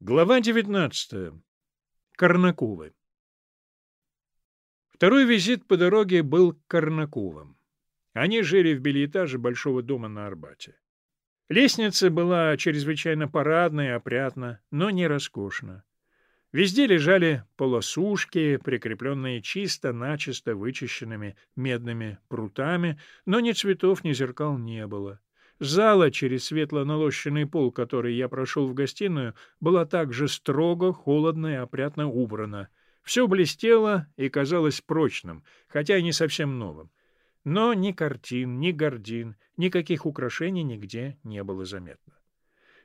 Глава 19. Корнаковы. Второй визит по дороге был к Корнаковым. Они жили в бельэтаже большого дома на Арбате. Лестница была чрезвычайно парадна и опрятна, но не роскошна. Везде лежали полосушки, прикрепленные чисто-начисто вычищенными медными прутами, но ни цветов, ни зеркал не было. Зала через светло-налощенный пол, который я прошел в гостиную, была также строго, холодно и опрятно убрана. Все блестело и казалось прочным, хотя и не совсем новым. Но ни картин, ни гордин, никаких украшений нигде не было заметно.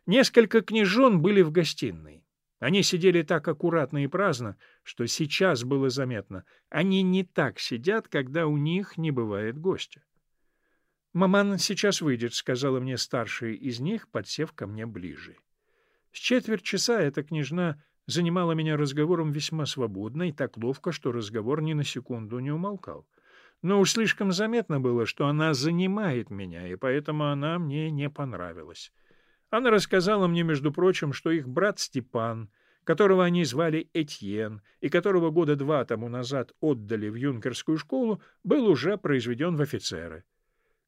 Несколько княжон были в гостиной. Они сидели так аккуратно и праздно, что сейчас было заметно. Они не так сидят, когда у них не бывает гостя. «Маман сейчас выйдет», — сказала мне старшая из них, подсев ко мне ближе. С четверть часа эта княжна занимала меня разговором весьма свободно и так ловко, что разговор ни на секунду не умолкал. Но уж слишком заметно было, что она занимает меня, и поэтому она мне не понравилась. Она рассказала мне, между прочим, что их брат Степан, которого они звали Этьен, и которого года два тому назад отдали в юнкерскую школу, был уже произведен в офицеры.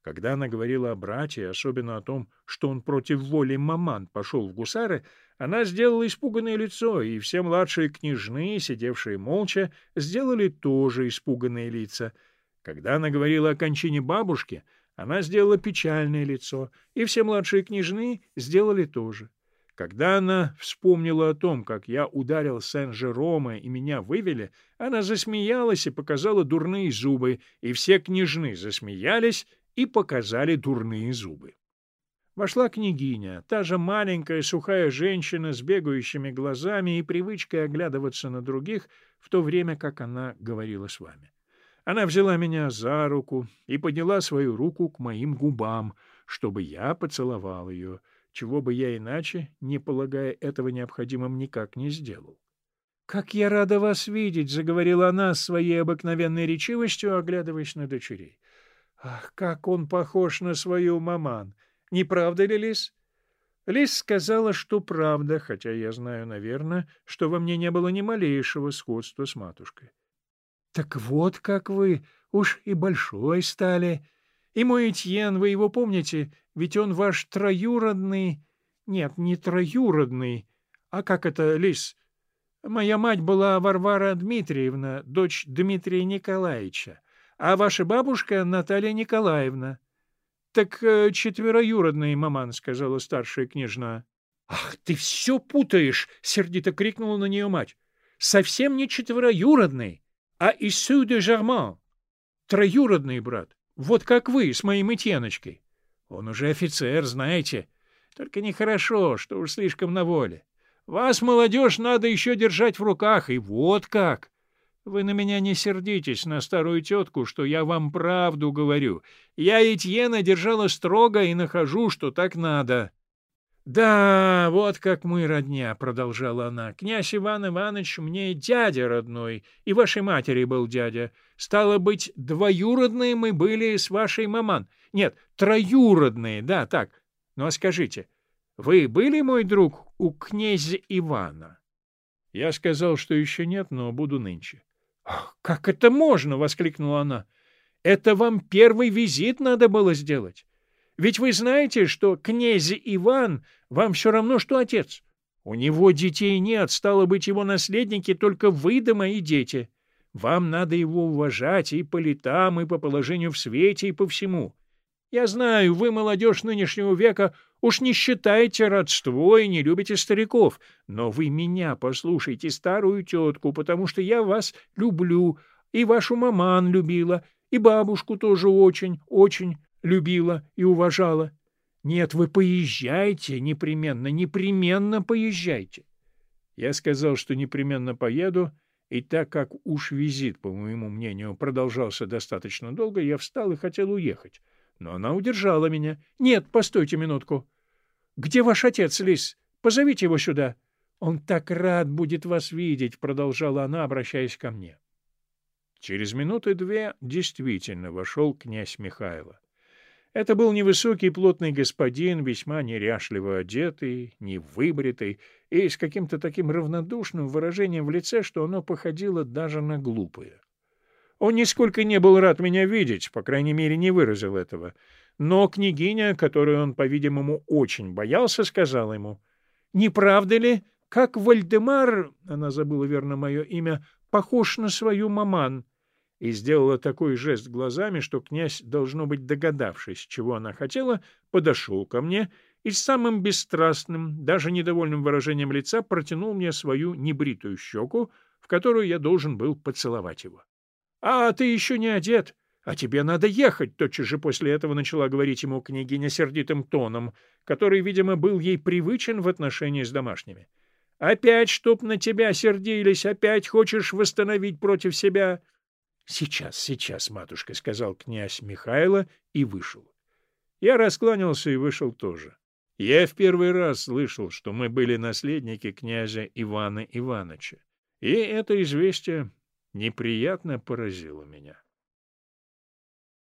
Когда она говорила о брате, особенно о том, что он против воли маман пошел в гусары, она сделала испуганное лицо, и все младшие княжны, сидевшие молча, сделали тоже испуганные лица. Когда она говорила о кончине бабушки, она сделала печальное лицо, и все младшие княжны сделали тоже. Когда она вспомнила о том, как я ударил Сен-Жерома и меня вывели, она засмеялась и показала дурные зубы, и все княжны засмеялись и показали дурные зубы. Вошла княгиня, та же маленькая сухая женщина с бегающими глазами и привычкой оглядываться на других, в то время как она говорила с вами. Она взяла меня за руку и подняла свою руку к моим губам, чтобы я поцеловал ее, чего бы я иначе, не полагая этого необходимым, никак не сделал. — Как я рада вас видеть! — заговорила она своей обыкновенной речивостью, оглядываясь на дочерей. Ах, как он похож на свою маман! Не правда ли, Лис? Лис сказала, что правда, хотя я знаю, наверное, что во мне не было ни малейшего сходства с матушкой. — Так вот как вы, уж и большой стали. И мой Этьен, вы его помните, ведь он ваш троюродный... Нет, не троюродный. А как это, Лис? Моя мать была Варвара Дмитриевна, дочь Дмитрия Николаевича а ваша бабушка Наталья Николаевна. — Так э, четвероюродный, маман, — сказала старшая княжна. — Ах, ты все путаешь! — сердито крикнула на нее мать. — Совсем не четвероюродный, а Иссу де Жарман. Троюродный брат. Вот как вы с моим Этьеночкой. Он уже офицер, знаете. Только нехорошо, что уж слишком на воле. Вас, молодежь, надо еще держать в руках, и вот как. Вы на меня не сердитесь, на старую тетку, что я вам правду говорю. Я Этьена держала строго и нахожу, что так надо. — Да, вот как мы родня, — продолжала она. — Князь Иван Иванович мне дядя родной, и вашей матери был дядя. Стало быть, двоюродные мы были с вашей маман. Нет, троюродные, да, так. Ну а скажите, вы были, мой друг, у князя Ивана? Я сказал, что еще нет, но буду нынче. «Как это можно?» — воскликнула она. «Это вам первый визит надо было сделать. Ведь вы знаете, что князь Иван вам все равно, что отец. У него детей нет, стало быть, его наследники только вы да мои дети. Вам надо его уважать и по летам, и по положению в свете, и по всему. Я знаю, вы, молодежь нынешнего века, уж не считаете родство и не любите стариков, но вы меня послушайте, старую тетку, потому что я вас люблю, и вашу маман любила, и бабушку тоже очень, очень любила и уважала. Нет, вы поезжайте непременно, непременно поезжайте. Я сказал, что непременно поеду, и так как уж визит, по моему мнению, продолжался достаточно долго, я встал и хотел уехать. Но она удержала меня. — Нет, постойте минутку. — Где ваш отец, Лис? Позовите его сюда. — Он так рад будет вас видеть, — продолжала она, обращаясь ко мне. Через минуты две действительно вошел князь Михайло. Это был невысокий плотный господин, весьма неряшливо одетый, невыбритый и с каким-то таким равнодушным выражением в лице, что оно походило даже на глупое. Он нисколько не был рад меня видеть, по крайней мере, не выразил этого. Но княгиня, которую он, по-видимому, очень боялся, сказала ему, «Не правда ли, как Вальдемар, она забыла верно мое имя, похож на свою маман?» и сделала такой жест глазами, что князь, должно быть догадавшись, чего она хотела, подошел ко мне и с самым бесстрастным, даже недовольным выражением лица протянул мне свою небритую щеку, в которую я должен был поцеловать его. — А ты еще не одет, а тебе надо ехать, — тотчас же после этого начала говорить ему княгиня сердитым тоном, который, видимо, был ей привычен в отношении с домашними. — Опять, чтоб на тебя сердились, опять хочешь восстановить против себя... — Сейчас, сейчас, матушка, — сказал князь Михайло и вышел. Я раскланялся и вышел тоже. Я в первый раз слышал, что мы были наследники князя Ивана Ивановича, и это известие неприятно поразило меня.